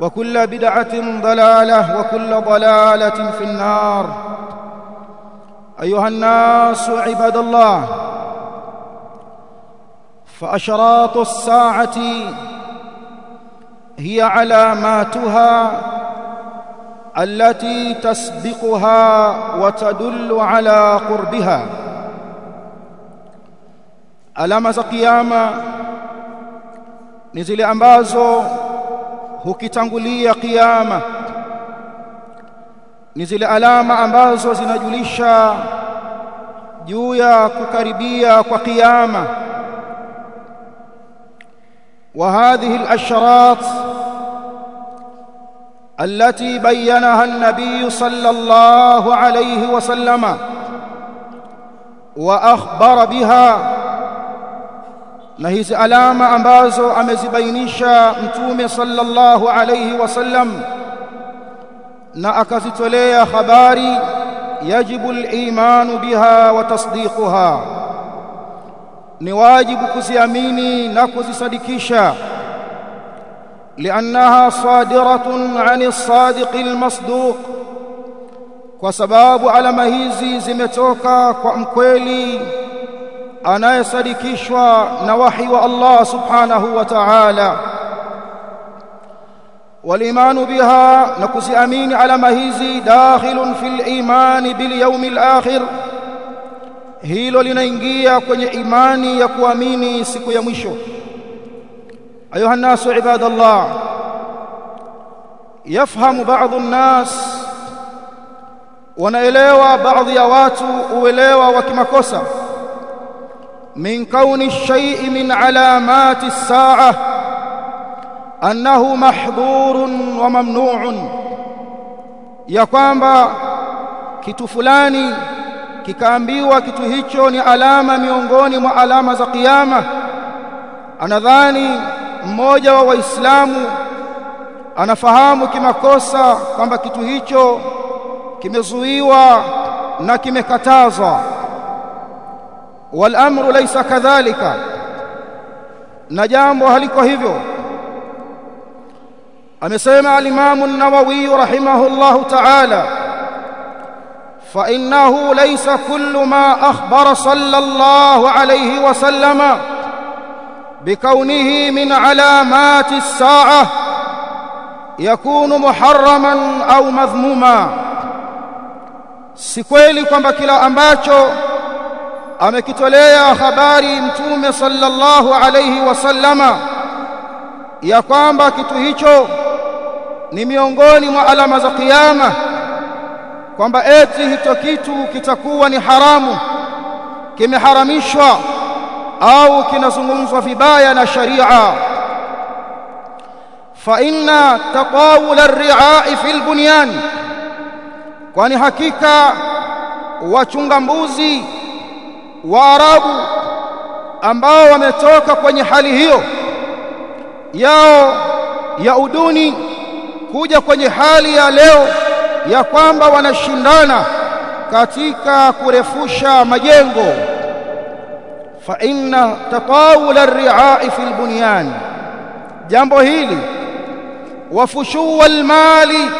وكل بدعة ضلالة وكل ضلالة في النار. أيها الناس عباد الله فأشراط الساعة هي علاماتها التي تسبقها وتدل على قربها. alama za kiyama ni hukitangulia kiyama ni zile alama ambazo zinajulisha juu ya kukaribia kwa kiyama وهذه الاشراط التي بينها النبي صلى الله عليه وسلم واخبر بها na hizi alama ambazo amezibainisha mtume sallallahu alayhi wasallam na akazitolea habari yajibu al-imanu biha wa tasdiquha ni wajibu kuziamini na kuzisadikisha liannaha sadiratun ani sadiqi almasduq kwa sababu alama hizi zimetoka kwa mkweli anayesadikishwa na wahi wa Allah subhanahu wa ta'ala والإيمان بها نكسي أمين على مهيزي داخل في الإيمان باليوم الآخر hilo linaingia kwenye imani ya kuamini siku ya mwisho ayuha nasu ibadallah yafhamu baadhi nnas wanaelewa baadhi ya watu uelewa wa kimakosa min kauni shay'i min alamati as-sa'a annahu mahdhurun wa mamnu'un ya kwamba kitu fulani kikaambiwa kitu hicho ni alama miongoni mwa alama za kiyama. Anadhani mmoja wa waislamu anafahamu kimakosa kwamba kitu hicho kimezuiwa na kimekatazwa والأمر ليس كذلك. نجامو هلكو هivyo امسمع الإمام النووي رحمه الله تعالى. فإنه ليس كل ما أخبر صلى الله عليه وسلم بكونه من علامات الساعة يكون محرما أو مذموما. سيكويلي كما كلا امباچو amekitolea habari mtume sallallahu alayhi wasallama ya kwamba kitu hicho ni miongoni mwa alama za kiyama kwamba eti hicho kitu kitakuwa ni haramu kimeharamishwa au kinazungumzwa vibaya na sharia fa inna tatawul ar-ri'a'i fil bunyan kwani hakika wachunga mbuzi wa Arabu ambao wametoka kwenye hali hiyo yao ya uduni kuja kwenye hali ya leo ya kwamba wanashindana katika kurefusha majengo. Fa inna tatawul ar-ri'a'i fil bunyan. Jambo hili wafushu mali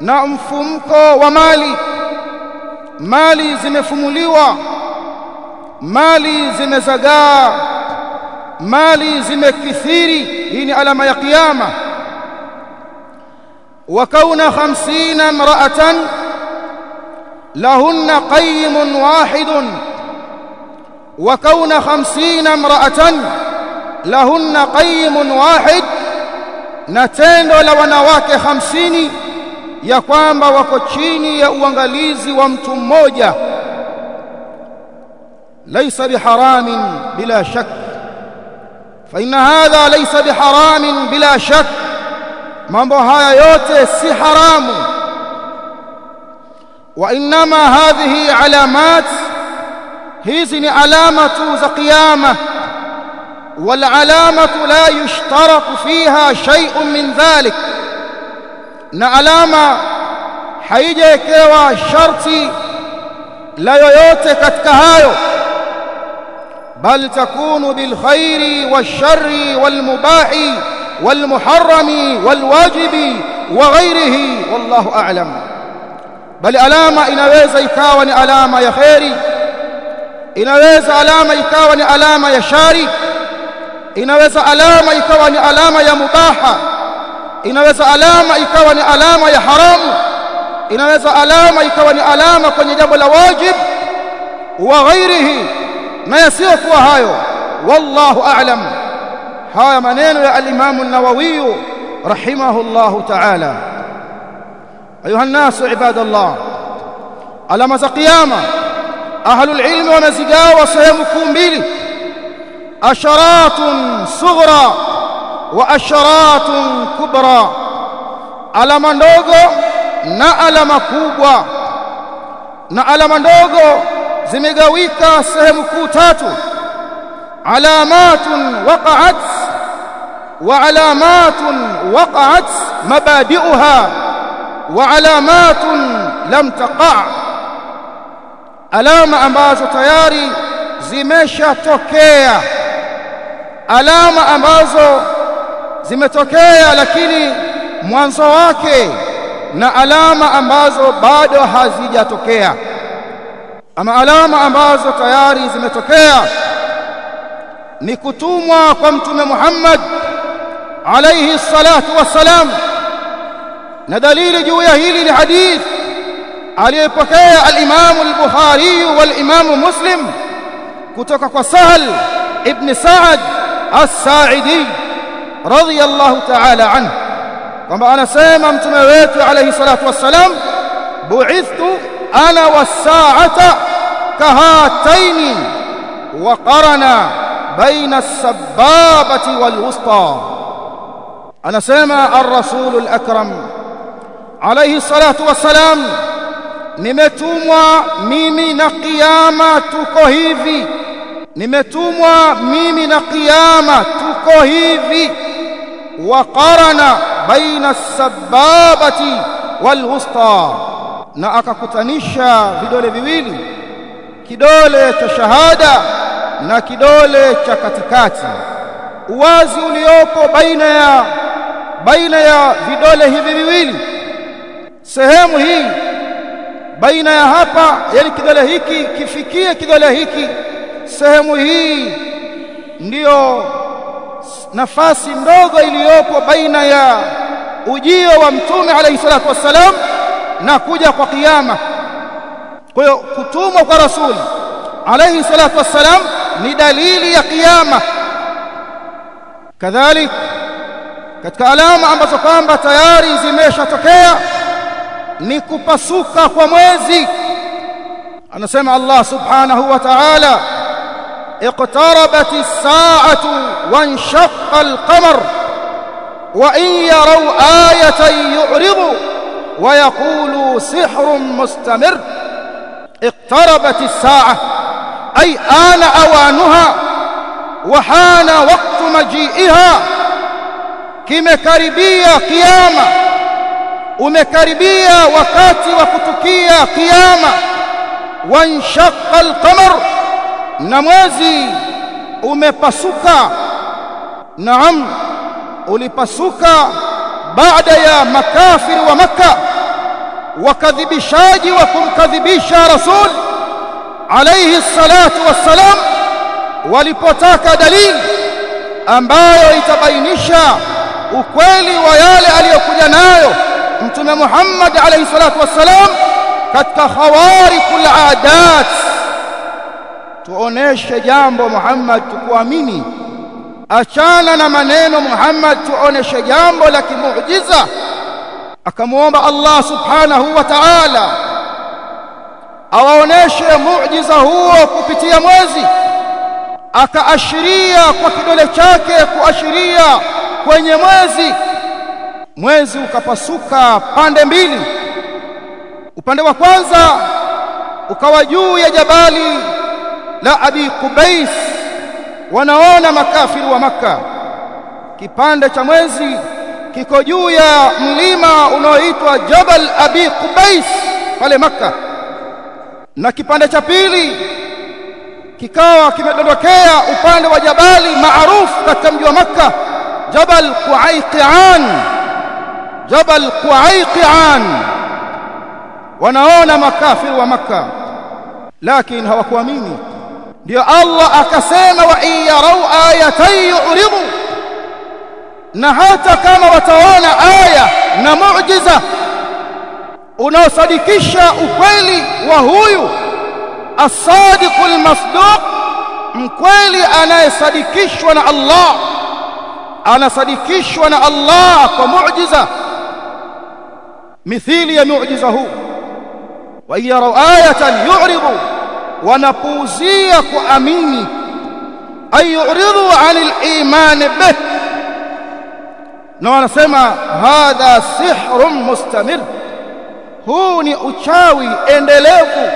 na mfumko wa mali. Mali zimefumuliwa mali zimezagaa mali zimekithiri hii ni alama ya kiyama wa kauna 50 imra'atan lahunna qayyimun wahidun wa kauna 50 imra'atan lahunna qayyimun wahid na tendo la wanawake 50 ya kwamba wako chini ya uangalizi wa mtu mmoja ليس بحرام بلا شك. فإن هذا ليس بحرام بلا شك. من بها يوتي سي حرام. وإنما هذه علامات. هزن علامة زقيامة. والعلامة لا يشترط فيها شيء من ذلك. نعلامة حيجيكي وشرطي لا يوتي كتكهايو. بل تكون بالخير والشر والمباح والمحرم والواجب وغيره والله أعلم. بل ألامة إنويز إكاواني ألامة يا خيري. إنويز ألامة إكاواني ألامة يا شاري. إنويز ألامة إكاواني ألامة يا مباحة إنويز ألامة إكاواني ألامة يا حرام. إنويز ألامة إكاواني ألامة كن يجب الواجب وغيره yasiyokuwa hayo wallahu a'lam haya maneno ya al-Imam an-Nawawi rahimahullahu ta'ala ayuha an-nas ibadallah alama za kiyama ahlul ilmi wamezigawa sehemu kuu mbili asharatun sughra wa asharatun kubra alama ndogo na alama kubwa na alama ndogo zimegawika sehemu kuu tatu. Alamatun waqa'at wa alamatun waqa'at mabadi'uha wa alamatun lam taqa' alama ambazo tayari zimeshatokea. Alama ambazo zimetokea lakini mwanzo wake na alama ambazo bado hazijatokea ama alama ambazo tayari zimetokea ni kutumwa kwa mtume Muhammad alayhi salatu wassalam. Na dalili juu ya hili ni hadith aliyepokea al-Imam al-Bukhari wal-Imam Muslim kutoka kwa Sahal ibn Sa'ad as-Sa'idi radiyallahu ta'ala anhu kwamba anasema mtume wetu alayhi salatu wassalam bu'ithtu أنا والساعة كهاتين وقرنا بين السبابة والوسطى. أنا سيما الرسول الأكرم عليه الصلاة والسلام نمتوموا ميمي نقيامة تكوهيفي نمتوموا ميمي نقيامة تكوهيفي وقرنا بين السبابة والوسطى. Na akakutanisha vidole viwili kidole cha shahada na kidole cha katikati. Uwazi uliopo baina ya baina ya vidole hivi viwili. Sehemu hii baina ya hapa yani kidole hiki kifikie kidole hiki sehemu hii ndiyo nafasi ndogo iliyopo baina ya ujio wa mtume alayhi salatu wassalam na kuja kwa kiyama kwa hiyo kutumwa kwa rasuli alayhi salatu wassalam ni dalili ya kiyama kadhalik katika alama ambazo kwamba tayari zimeshatokea ni kupasuka kwa mwezi anasema Allah subhanahu wa ta'ala اقتربت الساعة وانشق القمر وإن يروا آية يعرضوا ويقول سحر مستمر. اقتربت الساعة أي آن أوانها وحان وقت مجيئها. كمكاربية قيامة ومكاربية وكات وفتكية قيامة. وانشق القمر نموزي ومبسوكا نعم ولبسوكا baada ya makafiri wa makka wakadhibishaji wa kumkadhibisha rasul alayhi salatu wassalam walipotaka dalili ambayo itabainisha ukweli wa yale aliyokuja nayo mtume Muhammad alayhi salatu wassalam katika khawariqul adat. Tuoneshe jambo Muhammad tukuamini achana na maneno Muhammad tuoneshe jambo la kimuujiza. Akamwomba Allah subhanahu wa ta'ala awaoneshe muujiza huo kupitia mwezi. Akaashiria kwa kidole chake kuashiria kwenye mwezi. Mwezi ukapasuka pande mbili. Upande wa kwanza ukawa juu ya jabali la Abi Qubais wanaona makafiri wa maka kipande cha mwezi kiko juu ya mlima unaoitwa Jabal Abi Qubais pale maka na kipande cha pili kikawa kimedondokea upande wa jabali maarufu katika mji wa maka Jabal Quaiqan Jabal Quaiqan wanaona makafiri wa maka lakini hawakuamini ndio Allah akasema wa iyarau ayatan yu'ridu. Na hata kama wataona aya na muujiza unaosadikisha ukweli wa huyu as-sadiqul masduq mkweli anayesadikishwa na Allah anasadikishwa na Allah kwa muujiza mithili ya muujiza huu. Wa iyarau ayatan yu'ridu wanapuuzia kuamini. Ay yu'ridu 'anil iman bih. Na wanasema hadha sihrun mustamir. Huu ni uchawi endelevu.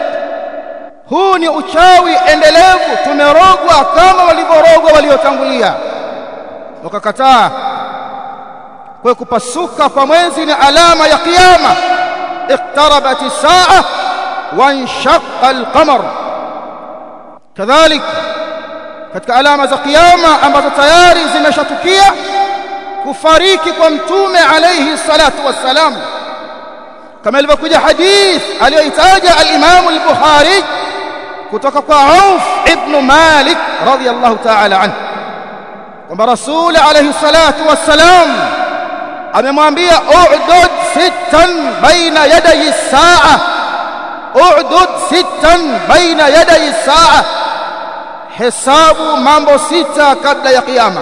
Huu ni uchawi endelevu. Tumerogwa kama walivyorogwa waliotangulia. Wakakataa. Kwa kupasuka kwa mwezi ni alama ya kiyama. Iqtarabat as-sa'a wa inshaqqa al-qamar kadhalik katika alama za kiyama ambazo tayari zimeshatukia kufariki kwa mtume alayhi salatu wassalam kama ilivyokuja hadith aliyoitaja al-Imam al-Bukhari kutoka kwa Auf ibn Malik radiyallahu ta'ala anhu kwamba Rasul alayhi salatu wassalam amemwambia u'dud sittan baina yaday as-sa'a u'dud sittan baina yaday as-sa'a hesabu mambo sita kabla ya kiyama.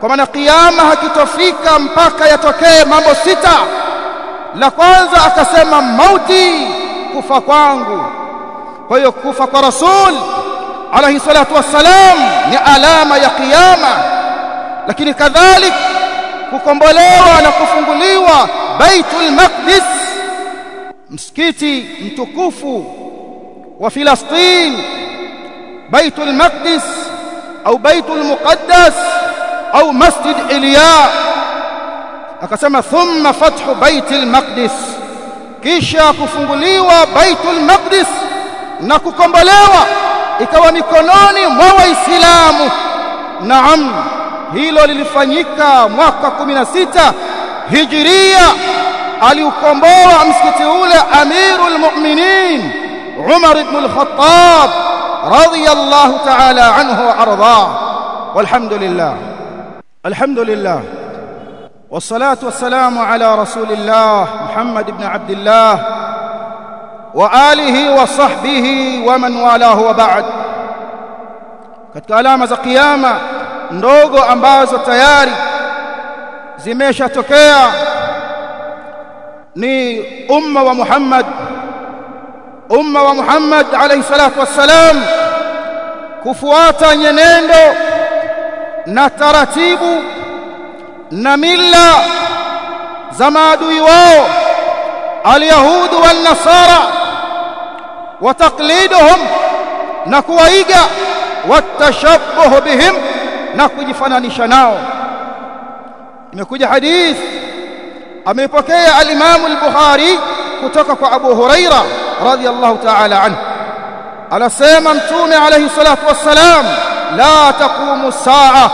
Kwa maana kiyama hakitofika mpaka yatokee mambo sita. La kwanza akasema mauti kufa kwangu. Kwa hiyo kufa kwa rasul alayhi salatu wassalam ni alama ya kiyama. Lakini kadhalik kukombolewa na kufunguliwa baitul maqdis msikiti mtukufu wa Filastin baitul المقدس au baitul muqaddas au masjid Iliya akasema thumma fathu baitul maqdis kisha kufunguliwa baitul maqdis na kukombolewa ikawa mikononi mwa waislamu naam hilo lilifanyika mwaka 16 hijiria aliukomboa msikiti ule amirul mu'minin Umar ibn al-Khattab رضي الله تعالى عنه وأرضاه. والحمد لله. الحمد لله. والصلاة والسلام على رسول الله محمد بن عبد الله وآله وصحبه ومن والاه وبعد. قد كلام ذا قيامة ndogo ambazo tayari zimeshatokea ni ني wa ومحمد umma wa Muhammad alayhi salatu wassalam kufuata nyenendo na taratibu na mila za maadui wao alyahudu wal nasara wa taqliduhum na kuwaiga watashabbuh bihim na kujifananisha nao. Imekuja hadith ameipokea al-Imam al-Bukhari kutoka kwa Abu Huraira رضي الله تعالى عنه. على سيما انتومي عليه الصلاة والسلام لا تقوم الساعة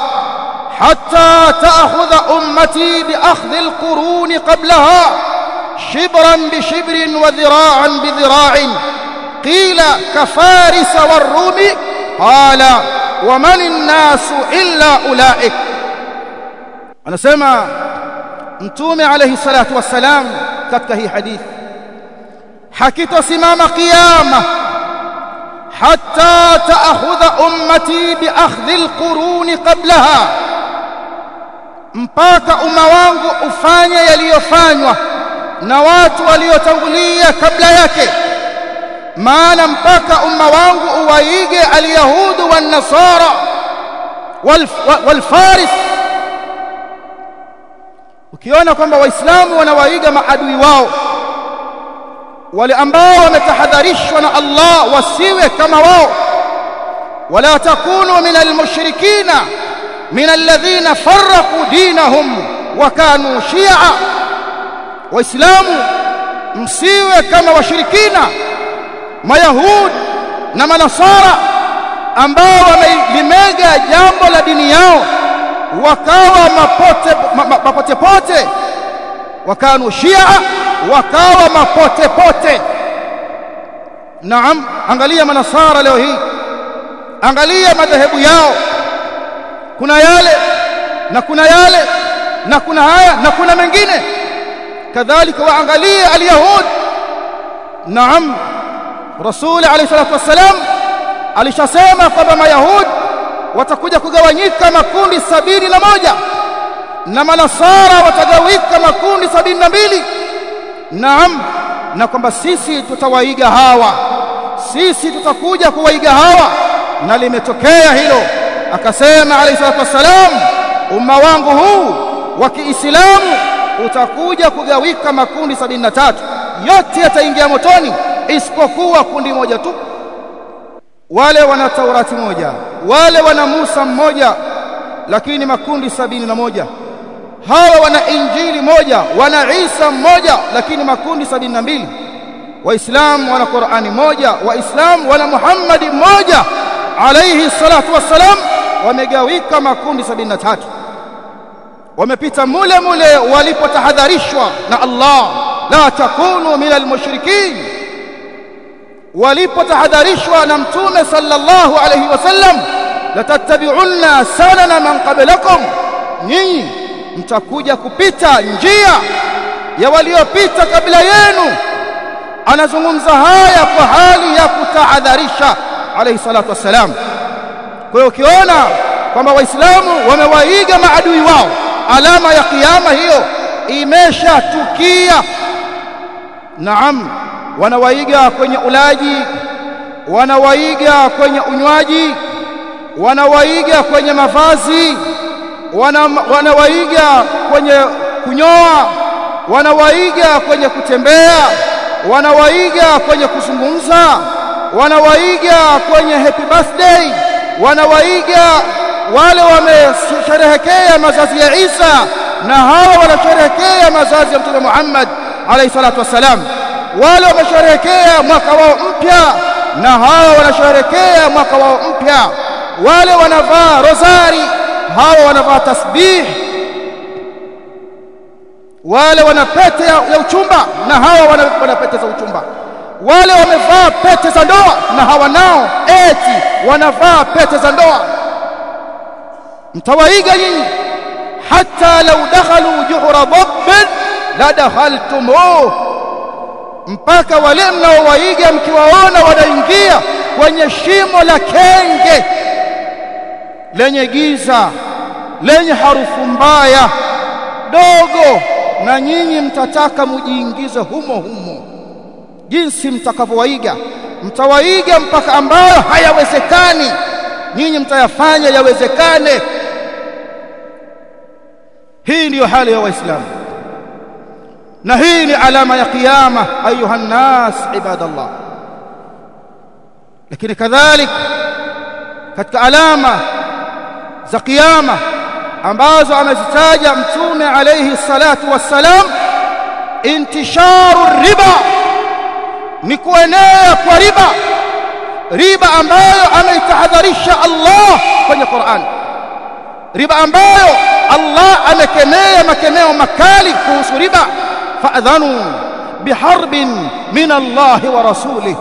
حتى تأخذ أمتي بأخذ القرون قبلها شبرا بشبر وذراعا بذراع. قيل كفارس والروم قال ومن الناس إلا أولئك؟ على سيما انتومي عليه الصلاة والسلام تكهي حديث. حكيتسمام قيامة حتى تأخذ أمتي بأخذ القرون قبلها. مباك أموانغ أفاني يلي أفانوا نوات وليتولي قبل يكي ما نمباك أموانغ أويقي اليهود والنصارى والف والفارس. وكيونكم بإسلام ونوائق مع أدوي واو. Wale ambao wametahadharishwa na Allah wasiwe kama wao. Wala takunu min almushrikina min alladhina farraqu dinahum wa kanu shi'a. Waislamu msiwe kama washirikina mayahud na manasara ambao wamelimega jambo la dini yao wakawa mapote mapote pote wakanu shia wakawa mapote pote. Naam angalia manasara leo hii. Angalia madhehebu yao. Kuna yale na kuna yale na kuna haya na kuna mengine. Kadhalika waangalie alyahud. Naam rasuli alayhi salatu wassalam alishasema kwamba mayahud watakuja kugawanyika makundi sabini na moja na manasara watagawika makundi sabini na mbili naam na kwamba sisi tutawaiga hawa. Sisi tutakuja kuwaiga hawa. Na limetokea hilo. Akasema alayhi salatu wassalam umma wangu huu wa Kiislamu utakuja kugawika makundi sabini na tatu. Yote yataingia motoni isipokuwa kundi moja tu. Wale wana Taurati moja wale wana Musa mmoja lakini makundi sabini na moja hawa wana Injili moja wana Isa mmoja lakini makundi sabini na mbili. Waislamu wana Qur'ani moja waislamu wana Muhammadi mmoja alayhi salatu wassalam wamegawika makundi sabini na tatu. Wamepita mule mule walipotahadharishwa na Allah. La takunu minal mushrikin. Walipotahadharishwa na mtume sallallahu alayhi wasallam latattabi'unna sanana man qablakum. Nyinyi mtakuja kupita njia ya waliopita kabla yenu. Anazungumza haya kwa hali ya kutahadharisha alayhi salatu wassalam. Kwa hiyo ukiona kwamba waislamu wamewaiga maadui wao alama ya kiyama hiyo imeshatukia. Naam wanawaiga kwenye ulaji wanawaiga kwenye unywaji wanawaiga kwenye mavazi wana, wanawaiga kwenye kunyoa wanawaiga kwenye kutembea wanawaiga kwenye kuzungumza wanawaiga kwenye happy birthday wanawaiga wale wamesherehekea mazazi ya Isa na hawa wanasherehekea mazazi ya Mtume Muhammad alayhi salatu wassalam. Wale wamesherehekea mwaka wao mpya na hawa wanasherehekea mwaka wao mpya. Wale wanavaa rozari hawa wanavaa tasbih wale wana pete ya, ya uchumba na hawa wana, wana pete za uchumba. Wale wamevaa pete za ndoa na hawa nao eti wanavaa pete za ndoa. Mtawaiga nyinyi. Hata lau dakhalu juhra dhabbin la dakhaltumuh mpaka wale mnaowaiga mkiwaona wanaingia kwenye shimo la kenge lenye giza lenye harufu mbaya dogo na nyinyi mtataka mujiingize humo humo. Jinsi mtakavyowaiga mtawaiga mpaka ambayo hayawezekani. Nyinyi mtayafanya yawezekane. Hii ndiyo hali ya waislamu. Na hii ni alama ya kiyama ayuha nnas ibadallah. Lakini kadhalik katika alama za kiyama ambazo amezitaja mtume alayhi salatu wassalam intisharu riba ni kuenea kwa riba riba ambayo ameitahadharisha Allah kwenye Qur'an riba ambayo Allah amekemea makemeo makali kuhusu riba. Fa'dhanu biharbin min Allah wa rasulih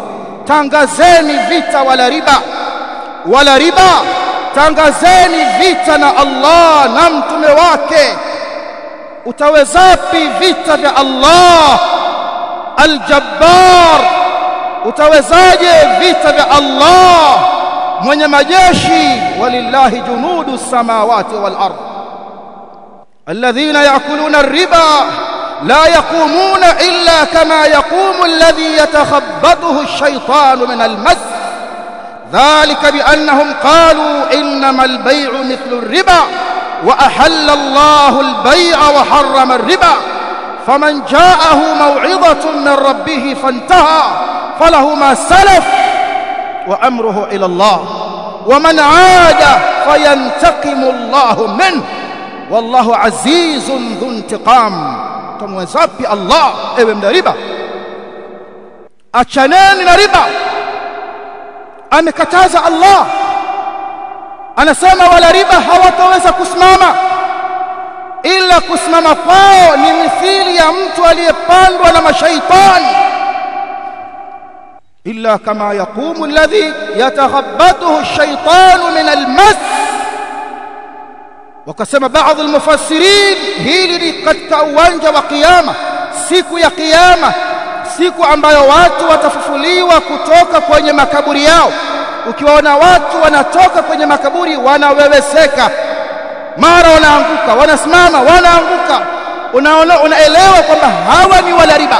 tangazeni vita wala riba wala riba tangazeni vita na Allah na mtume wake utawezapi vita vya Allah aljabbar utawezaje vita vya Allah mwenye majeshi walillahi junudu samawati wal ard alladhina yaakuluna ar-riba la yaqumuna illa kama yaqumu alladhi yatakhabbathu ash-shaytanu min al-mas ذلك بأنهم قالوا إنما البيع مثل الربا وأحل الله البيع وحرم الربا فمن جاءه موعظة من ربه فانتهى فله ما سلف وأمره إلى الله ومن عاد فينتقم الله منه والله عزيز ذو انتقام tumwezapi Allah ewe mna riba achaneni na riba amekataza Allah. Anasema wala riba hawataweza kusimama. Ila kusimama kwao ni mithili ya mtu aliyepandwa na mashaitani. Illa kama yaqumu alladhi yataghabbathu ash-shaytanu min al-mas. Wakasema baadhi al-mufassirin hili ni katika uwanja wa kiyama siku ya kiyama siku ambayo watu watafufuliwa kutoka kwenye makaburi yao. Ukiwaona watu wanatoka kwenye makaburi wanaweweseka. Mara wanaanguka wanasimama wanaanguka. Unaona unaelewa kwamba hawa ni wala riba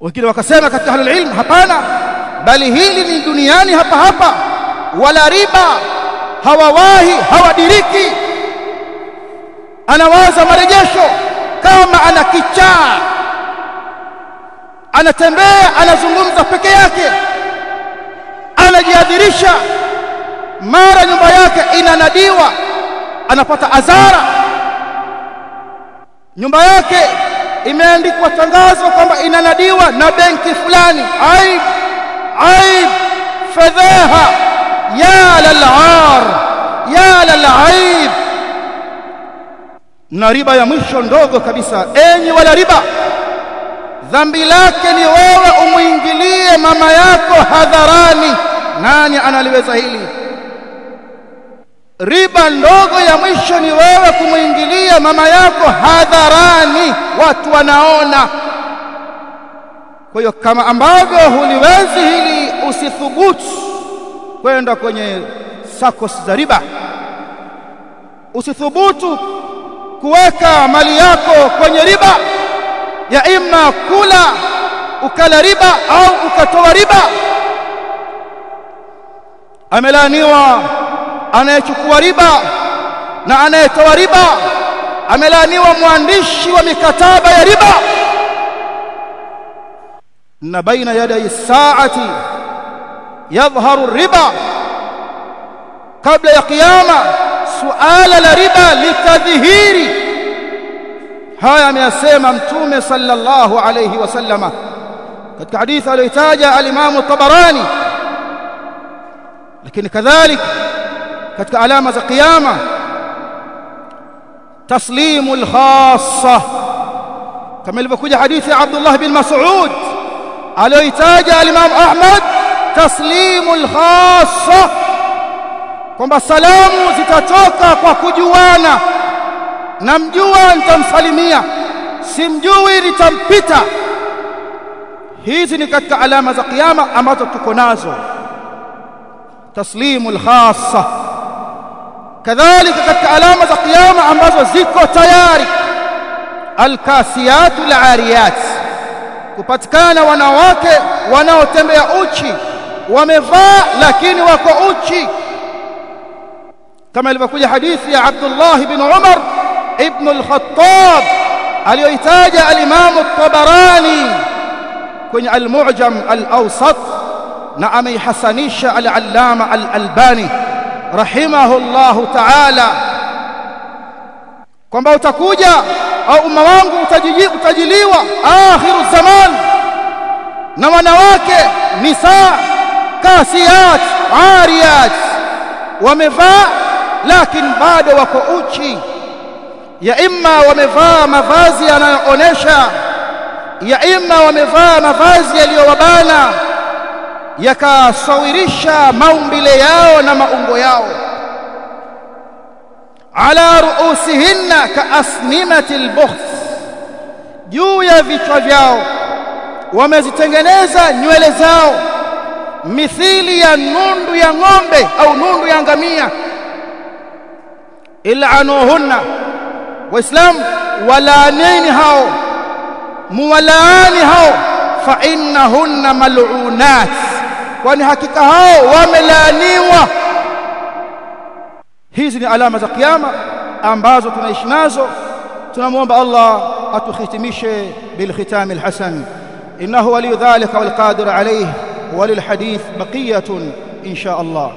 wengine wakasema katika ahlul ilm hapana bali hili ni duniani hapa hapa. Wala riba hawawahi hawadiriki. Anawaza marejesho kama ana kichaa anatembea anazungumza peke yake. Anajiadhirisha. Mara nyumba yake inanadiwa. Anapata azara. Nyumba yake imeandikwa tangazo kwamba inanadiwa na benki fulani. Aib aib fadhaha ya lal'ar ya lal'aib. Na riba ya mwisho ndogo kabisa. Enyi wala riba dhambi lake ni wewe umuingilie mama yako hadharani. Nani analiweza hili? Riba ndogo ya mwisho ni wewe kumuingilia mama yako hadharani. Watu wanaona. Kwa hiyo kama ambavyo huliwezi hili usithubutu kwenda kwenye sakos za riba. Usithubutu kuweka mali yako kwenye riba ya imma kula ukala riba au ukatoa riba. Amelaaniwa anayechukua riba na anayetoa riba. Amelaaniwa mwandishi wa mikataba ya riba. Na baina yadai saati yadhharu riba. Kabla ya kiyama suala la riba litadhihiri haya ameyasema mtume sallallahu alayhi wasallama katika hadithi aliyotaja al-Imam Tabarani lakini kadhalika katika alama za kiyama taslimu al-khassa kama ilivyokuja hadithi ya Abdullah bin Mas'ud aliyotaja al-Imam Ahmad taslimu al-khassa kwamba salamu zitatoka kwa kujuana namjua nitamsalimia simjui nitampita hizi ni katika alama za kiyama ambazo tuko nazo taslimu alkhassa kadhalika katika alama za kiyama ambazo ziko tayari alkasiyatu alariyat kupatikana wanawake wanaotembea uchi wamevaa lakini wako uchi kama ilivyokuja hadithi ya Abdullah ibn Umar ابن الخطاب اليتاج الإمام الطبراني. كن المعجم الأوسط نعمي حسنيش العلام الألباني رحمه الله تعالى. كن باوتكوجا أو أموانك تجليوا آخر الزمان. نوانواك نساء كاسيات عاريات. ومفاء لكن بعد وكؤوتشي ya imma wamevaa mavazi yanayoonesha ya imma wamevaa mavazi yaliyowabana. Yakasawirisha maumbile yao na maungo yao. Ala ruusihinna kaasnimati lbukhth juu ya vichwa vyao wamezitengeneza nywele zao. Mithili ya nundu ya ng'ombe au nundu ya ngamia. Ilanuhunna waislamu walaaneni hao muwalaani hao fa innahunna mal'unat kwani hakika hao wamelaaniwa hizi ni alama za kiyama ambazo tunaishi nazo tunamwomba Allah atukhitimishe بالختام الحسن إنه ولي ذلك والقادر عليه وللحديث بقية إن شاء الله